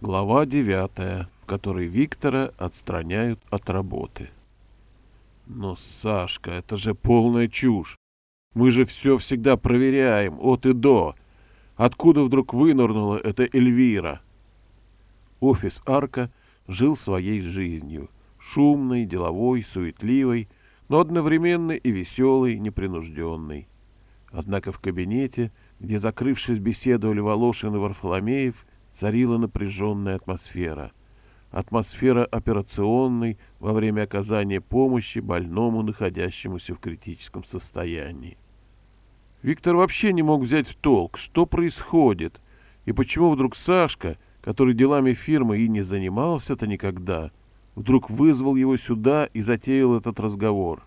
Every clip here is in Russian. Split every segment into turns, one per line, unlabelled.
Глава девятая, в которой Виктора отстраняют от работы. Но, Сашка, это же полная чушь. Мы же все всегда проверяем, от и до. Откуда вдруг вынырнула эта Эльвира? Офис Арка жил своей жизнью. Шумной, деловой, суетливой, но одновременно и веселой, непринужденной. Однако в кабинете, где, закрывшись, беседовали Волошин и Варфоломеев, царила напряженная атмосфера. Атмосфера операционной во время оказания помощи больному, находящемуся в критическом состоянии. Виктор вообще не мог взять в толк, что происходит, и почему вдруг Сашка, который делами фирмы и не занимался-то никогда, вдруг вызвал его сюда и затеял этот разговор.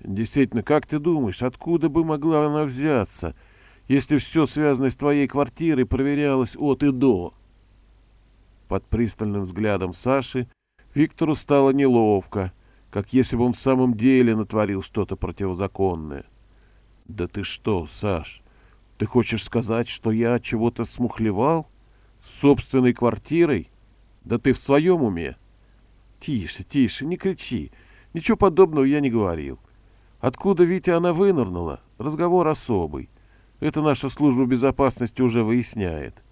Действительно, как ты думаешь, откуда бы могла она взяться — если все связанное с твоей квартирой проверялось от и до. Под пристальным взглядом Саши Виктору стало неловко, как если бы он в самом деле натворил что-то противозаконное. «Да ты что, Саш, ты хочешь сказать, что я чего-то смухлевал? С собственной квартирой? Да ты в своем уме?» «Тише, тише, не кричи. Ничего подобного я не говорил. Откуда, Витя, она вынырнула? Разговор особый. Это наша служба безопасности уже выясняет.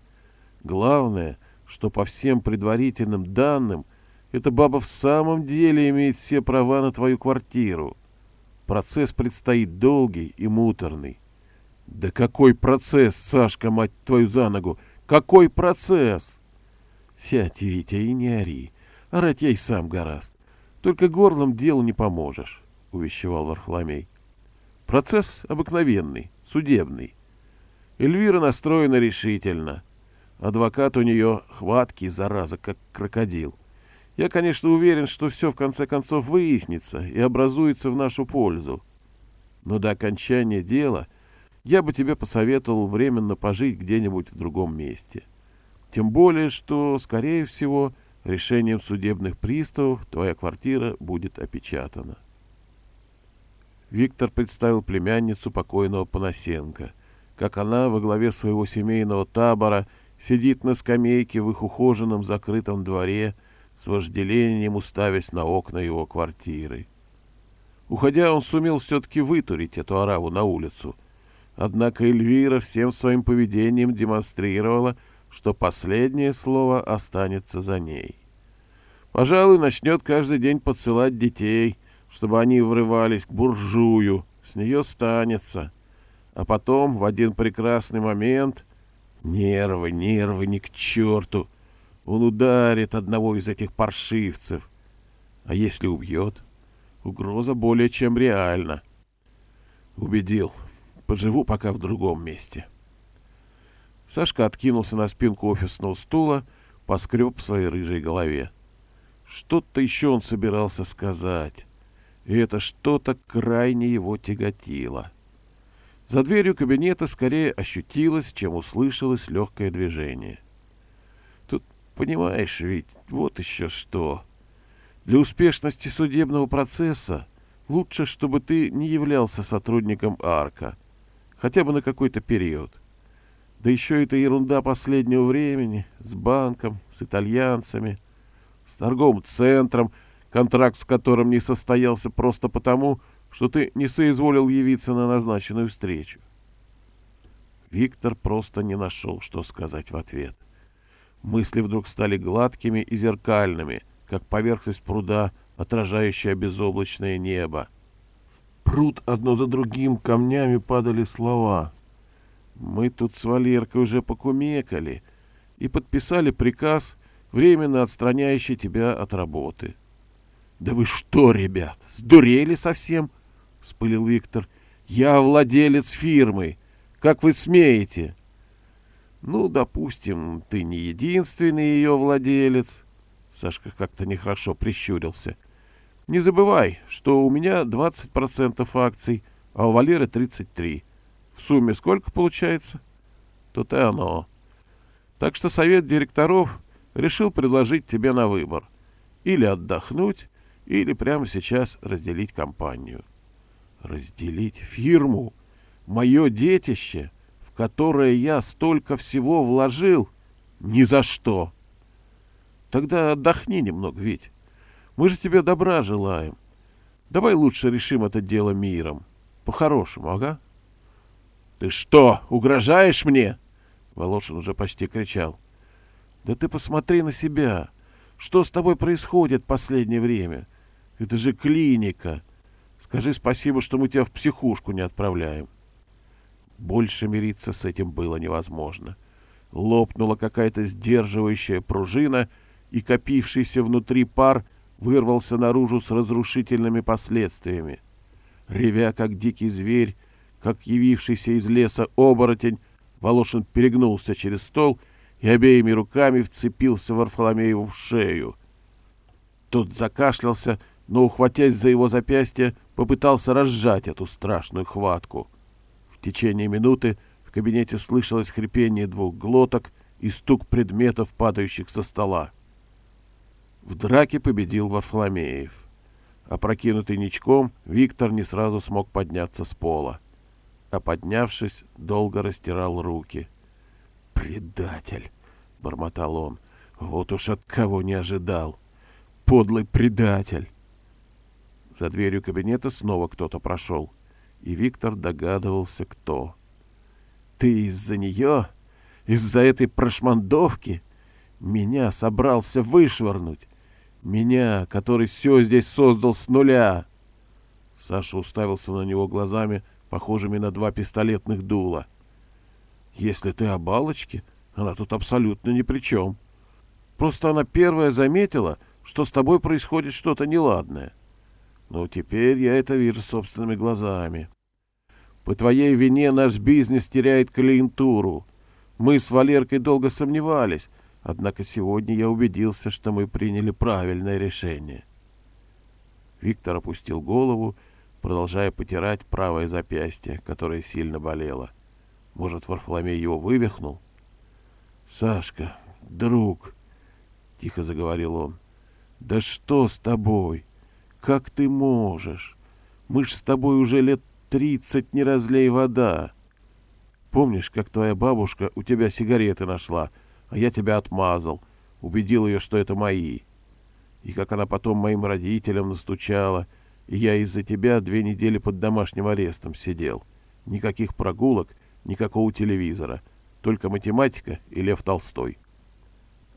Главное, что по всем предварительным данным, эта баба в самом деле имеет все права на твою квартиру. Процесс предстоит долгий и муторный. Да какой процесс, Сашка, мать твою за ногу? Какой процесс? Сядь, Витя, и не ори. Орать я и сам гораст. Только горлом делу не поможешь, — увещевал Варфоломей. Процесс обыкновенный, судебный. Эльвира настроена решительно. Адвокат у нее хваткий, зараза, как крокодил. Я, конечно, уверен, что все в конце концов выяснится и образуется в нашу пользу. Но до окончания дела я бы тебе посоветовал временно пожить где-нибудь в другом месте. Тем более, что, скорее всего, решением судебных приставов твоя квартира будет опечатана. Виктор представил племянницу покойного Панасенко — как она во главе своего семейного табора сидит на скамейке в их ухоженном закрытом дворе, с вожделением уставясь на окна его квартиры. Уходя, он сумел все-таки вытурить эту ораву на улицу. Однако Эльвира всем своим поведением демонстрировала, что последнее слово останется за ней. Пожалуй, начнет каждый день подсылать детей, чтобы они врывались к буржую. С нее станется. А потом, в один прекрасный момент, нервы, нервы, ни к черту, он ударит одного из этих паршивцев. А если убьет? Угроза более чем реальна. Убедил. Поживу пока в другом месте. Сашка откинулся на спинку офисного стула, поскреб в своей рыжей голове. Что-то еще он собирался сказать. И это что-то крайне его тяготило. — за дверью кабинета скорее ощутилось, чем услышалось легкое движение. Тут, понимаешь, ведь вот еще что. Для успешности судебного процесса лучше, чтобы ты не являлся сотрудником АРКа, хотя бы на какой-то период. Да еще эта ерунда последнего времени с банком, с итальянцами, с торговым центром, контракт с которым не состоялся просто потому, что ты не соизволил явиться на назначенную встречу. Виктор просто не нашел, что сказать в ответ. Мысли вдруг стали гладкими и зеркальными, как поверхность пруда, отражающая безоблачное небо. В пруд одно за другим камнями падали слова. Мы тут с Валеркой уже покумекали и подписали приказ, временно отстраняющий тебя от работы. — Да вы что, ребят, сдурели совсем? — вспылил Виктор. «Я владелец фирмы. Как вы смеете?» «Ну, допустим, ты не единственный ее владелец». Сашка как-то нехорошо прищурился. «Не забывай, что у меня 20% акций, а у Валеры 33%. В сумме сколько получается?» «Тут и оно. Так что совет директоров решил предложить тебе на выбор. Или отдохнуть, или прямо сейчас разделить компанию». Разделить фирму, мое детище, в которое я столько всего вложил? Ни за что. Тогда отдохни немного, ведь. Мы же тебе добра желаем. Давай лучше решим это дело миром. По-хорошему, ага? Ты что, угрожаешь мне? Волошин уже почти кричал. Да ты посмотри на себя. Что с тобой происходит последнее время? Это же клиника. Скажи спасибо, что мы тебя в психушку не отправляем. Больше мириться с этим было невозможно. Лопнула какая-то сдерживающая пружина, и копившийся внутри пар вырвался наружу с разрушительными последствиями. Ревя, как дикий зверь, как явившийся из леса оборотень, Волошин перегнулся через стол и обеими руками вцепился Варфоломееву в шею. Тот закашлялся, но, ухватясь за его запястье, попытался разжать эту страшную хватку. В течение минуты в кабинете слышалось хрипение двух глоток и стук предметов, падающих со стола. В драке победил Варфоломеев. Опрокинутый ничком, Виктор не сразу смог подняться с пола. А поднявшись, долго растирал руки. «Предатель!» — бормотал он. «Вот уж от кого не ожидал! Подлый предатель!» За дверью кабинета снова кто-то прошел, и Виктор догадывался, кто. «Ты из-за нее? Из-за этой прошмандовки? Меня собрался вышвырнуть!» Меня, который все здесь создал с нуля. Саша уставился на него глазами, похожими на два пистолетных дула. Если ты о балочке, она тут абсолютно ни при чем. Просто она первая заметила, что с тобой происходит что-то неладное. Но теперь я это вижу собственными глазами. По твоей вине наш бизнес теряет клиентуру. Мы с Валеркой долго сомневались, Однако сегодня я убедился, что мы приняли правильное решение. Виктор опустил голову, продолжая потирать правое запястье, которое сильно болело. Может, Варфоломей его вывихнул? «Сашка, друг!» — тихо заговорил он. «Да что с тобой? Как ты можешь? Мы ж с тобой уже лет тридцать не разлей вода. Помнишь, как твоя бабушка у тебя сигареты нашла?» а я тебя отмазал, убедил ее, что это мои. И как она потом моим родителям настучала, и я из-за тебя две недели под домашним арестом сидел. Никаких прогулок, никакого телевизора, только математика и Лев Толстой.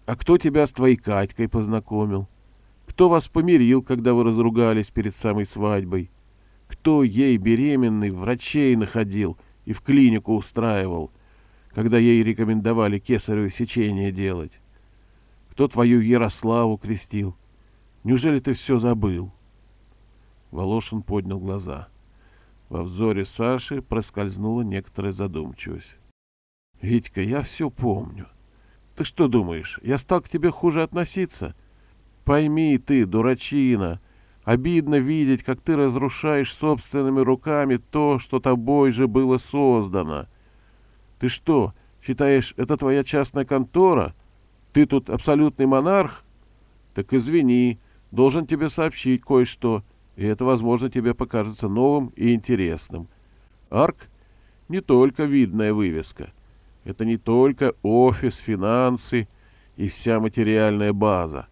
А кто тебя с твоей Катькой познакомил? Кто вас помирил, когда вы разругались перед самой свадьбой? Кто ей, беременный, врачей находил и в клинику устраивал, когда ей рекомендовали кесарево сечение делать? Кто твою Ярославу крестил? Неужели ты все забыл?» Волошин поднял глаза. Во взоре Саши проскользнула некоторая задумчивость. «Витька, я все помню. Ты что думаешь, я стал к тебе хуже относиться? Пойми ты, дурачина, обидно видеть, как ты разрушаешь собственными руками то, что тобой же было создано». Ты что, считаешь, это твоя частная контора? Ты тут абсолютный монарх? Так извини, должен тебе сообщить кое-что, и это, возможно, тебе покажется новым и интересным. Арк — не только видная вывеска. Это не только офис, финансы и вся материальная база.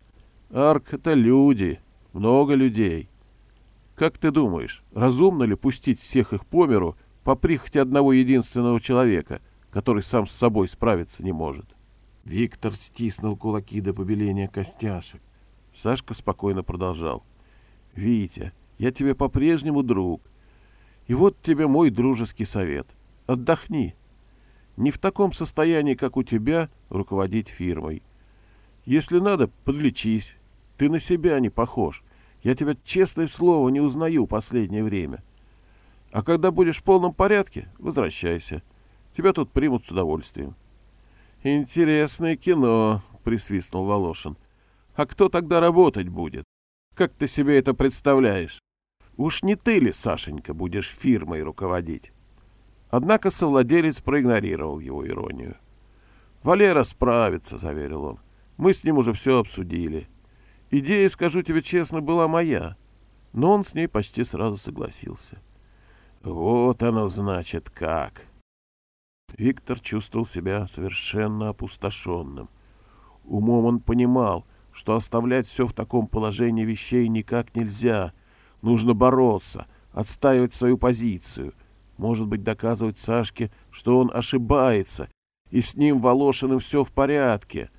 Арк — это люди, много людей. Как ты думаешь, разумно ли пустить всех их по миру по прихоти одного единственного человека — который сам с собой справиться не может. Виктор стиснул кулаки до побеления костяшек. Сашка спокойно продолжал. «Витя, я тебе по-прежнему друг. И вот тебе мой дружеский совет. Отдохни. Не в таком состоянии, как у тебя, руководить фирмой. Если надо, подлечись. Ты на себя не похож. Я тебя, честное слово, не узнаю последнее время. А когда будешь в полном порядке, возвращайся. Тебя тут примут с удовольствием. Интересное кино, присвистнул Волошин. А кто тогда работать будет? Как ты себе это представляешь? Уж не ты ли, Сашенька, будешь фирмой руководить? Однако совладелец проигнорировал его иронию. «Валера справится», — заверил он. «Мы с ним уже все обсудили. Идея, скажу тебе честно, была моя, но он с ней почти сразу согласился». «Вот оно значит как», Виктор чувствовал себя совершенно опустошенным. Умом он понимал, что оставлять все в таком положении вещей никак нельзя. Нужно бороться, отстаивать свою позицию. Может быть, доказывать Сашке, что он ошибается, и с ним Волошиным все в порядке.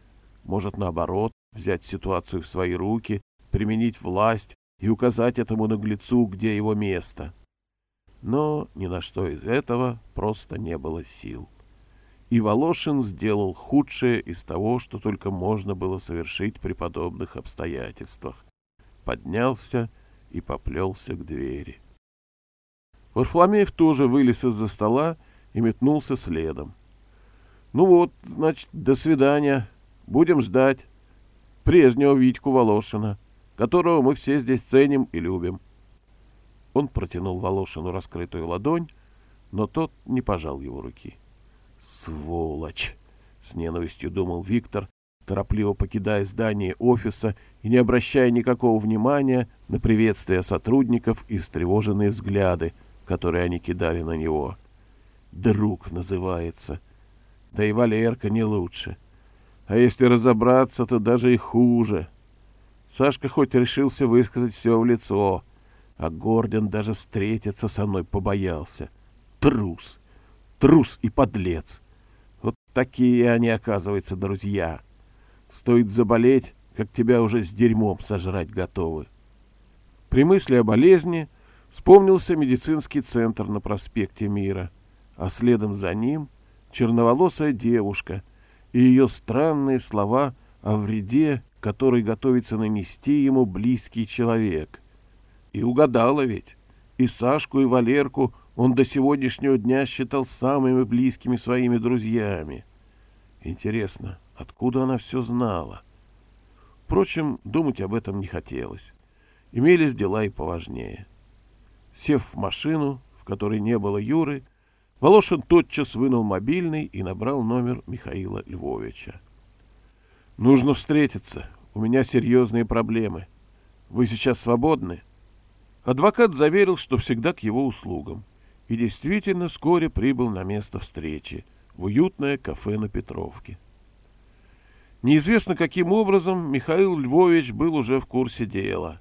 Может, наоборот, взять ситуацию в свои руки, применить власть и указать этому наглецу, где его место. Но ни на что из этого просто не было сил. И Волошин сделал худшее из того, что только можно было совершить при подобных обстоятельствах. Поднялся и поплелся к двери. Варфломеев тоже вылез из-за стола и метнулся следом. «Ну вот, значит, до свидания. Будем ждать. Прежнего Витьку Волошина, которого мы все здесь ценим и любим». Он протянул Волошину раскрытую ладонь, но тот не пожал его руки. «Сволочь!» — с ненавистью думал Виктор, торопливо покидая здание офиса и не обращая никакого внимания на приветствия сотрудников и встревоженные взгляды, которые они кидали на него. «Друг» называется. Да и Валерка не лучше. А если разобраться, то даже и хуже. Сашка хоть решился высказать все в лицо, а Гордон даже встретиться со мной побоялся. Трус! Трус и подлец! Вот такие они, оказывается, друзья. Стоит заболеть, как тебя уже с дерьмом сожрать готовы. При мысли о болезни вспомнился медицинский центр на проспекте Мира, а следом за ним черноволосая девушка и ее странные слова о вреде, который готовится нанести ему близкий человек. И угадала ведь. И Сашку, и Валерку он до сегодняшнего дня считал самыми близкими своими друзьями. Интересно, откуда она все знала? Впрочем, думать об этом не хотелось. Имелись дела и поважнее. Сев в машину, в которой не было Юры, Волошин тотчас вынул мобильный и набрал номер Михаила Львовича. «Нужно встретиться. У меня серьезные проблемы. Вы сейчас свободны?» Адвокат заверил, что всегда к его услугам и действительно вскоре прибыл на место встречи, в уютное кафе на Петровке. Неизвестно каким образом Михаил Львович был уже в курсе дела,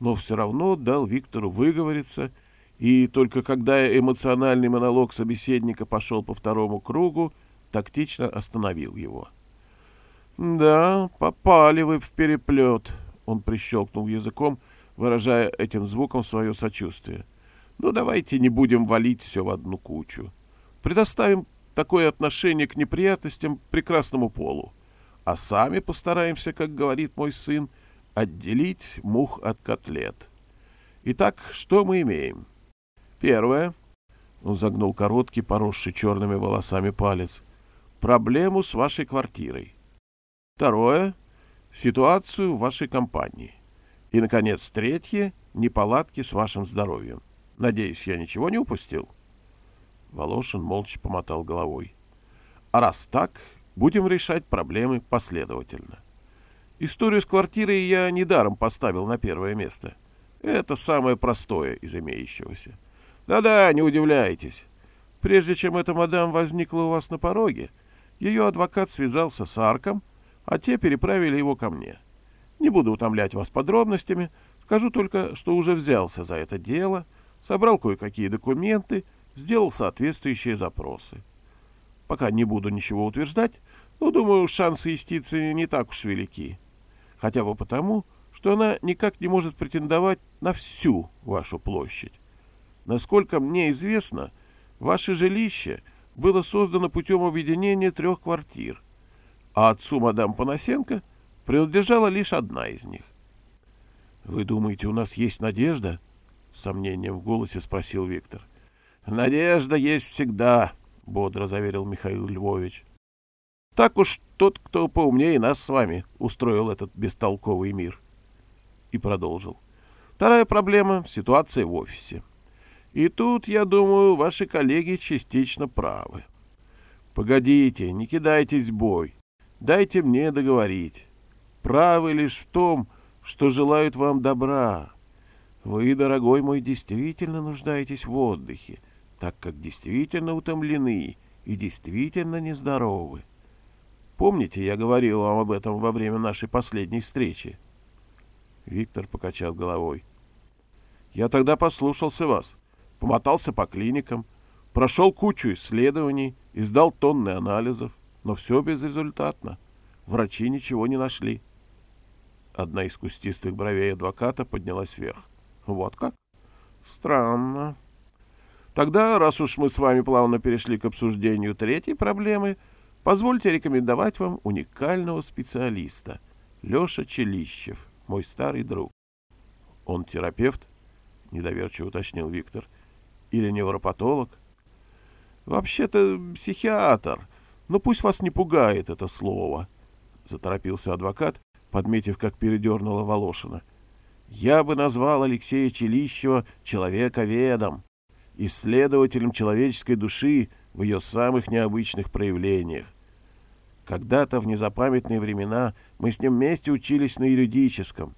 но все равно дал Виктору выговориться, и только когда эмоциональный монолог собеседника пошел по второму кругу, тактично остановил его. «Да, попали вы в переплет», — он прищелкнул языком, выражая этим звуком свое сочувствие. — ну, давайте не будем валить все в одну кучу. Предоставим такое отношение к неприятностям прекрасному полу. А сами постараемся, как говорит мой сын, отделить мух от котлет. Итак, что мы имеем? Первое. Он загнул короткий, поросший черными волосами палец. Проблему с вашей квартирой. Второе. Ситуацию в вашей компании. И, наконец, третье. Неполадки с вашим здоровьем. Надеюсь, я ничего не упустил?» Волошин молча помотал головой. «А раз так, будем решать проблемы последовательно. Историю с квартирой я недаром поставил на первое место. Это самое простое из имеющегося. Да-да, не удивляйтесь. Прежде чем эта мадам возникла у вас на пороге, ее адвокат связался с Арком, а те переправили его ко мне. Не буду утомлять вас подробностями, скажу только, что уже взялся за это дело — собрал кое-какие документы, сделал соответствующие запросы. Пока не буду ничего утверждать, но, думаю, шансы юстиции не так уж велики. Хотя бы потому, что она никак не может претендовать на всю вашу площадь. Насколько мне известно, ваше жилище было создано путем объединения трех квартир, а отцу мадам Панасенко принадлежала лишь одна из них. Вы думаете, у нас есть надежда? с сомнением в голосе спросил Виктор. «Надежда есть всегда», — бодро заверил Михаил Львович. «Так уж тот, кто поумнее нас с вами, устроил этот бестолковый мир». И продолжил. «Вторая проблема — ситуация в офисе. И тут, я думаю, ваши коллеги частично правы. Погодите, не кидайтесь в бой. Дайте мне договорить. Правы лишь в том, что желают вам добра, вы, дорогой мой, действительно нуждаетесь в отдыхе, так как действительно утомлены и действительно нездоровы. Помните, я говорил вам об этом во время нашей последней встречи?» Виктор покачал головой. «Я тогда послушался вас, помотался по клиникам, прошел кучу исследований, издал тонны анализов, но все безрезультатно. Врачи ничего не нашли». Одна из кустистых бровей адвоката поднялась вверх. «Вот как? Странно. Тогда, раз уж мы с вами плавно перешли к обсуждению третьей проблемы, позвольте рекомендовать вам уникального специалиста — Леша Челищев, мой старый друг. Он терапевт? — недоверчиво уточнил Виктор. Или невропатолог? Вообще-то психиатр, но пусть вас не пугает это слово, — заторопился адвокат, подметив, как передернула Волошина. Я бы назвал Алексея Челищева человековедом, исследователем человеческой души в ее самых необычных проявлениях. Когда-то в незапамятные времена мы с ним вместе учились на юридическом.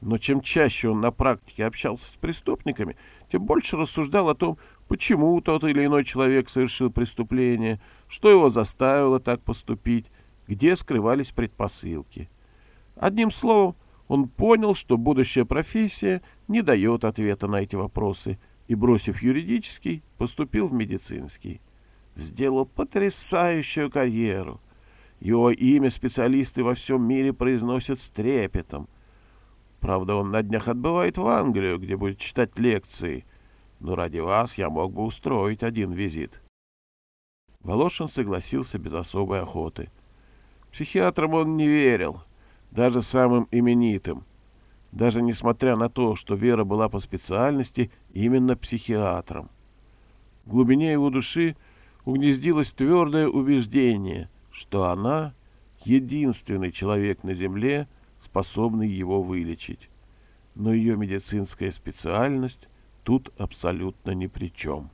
Но чем чаще он на практике общался с преступниками, тем больше рассуждал о том, почему тот или иной человек совершил преступление, что его заставило так поступить, где скрывались предпосылки. Одним словом, он понял, что будущая профессия не дает ответа на эти вопросы, и, бросив юридический, поступил в медицинский. Сделал потрясающую карьеру. Его имя специалисты во всем мире произносят с трепетом. Правда, он на днях отбывает в Англию, где будет читать лекции. Но ради вас я мог бы устроить один визит. Волошин согласился без особой охоты. Психиатрам он не верил, даже самым именитым, даже несмотря на то, что Вера была по специальности именно психиатром. В глубине его души угнездилось твердое убеждение, что она — единственный человек на Земле, способный его вылечить. Но ее медицинская специальность тут абсолютно ни при чем.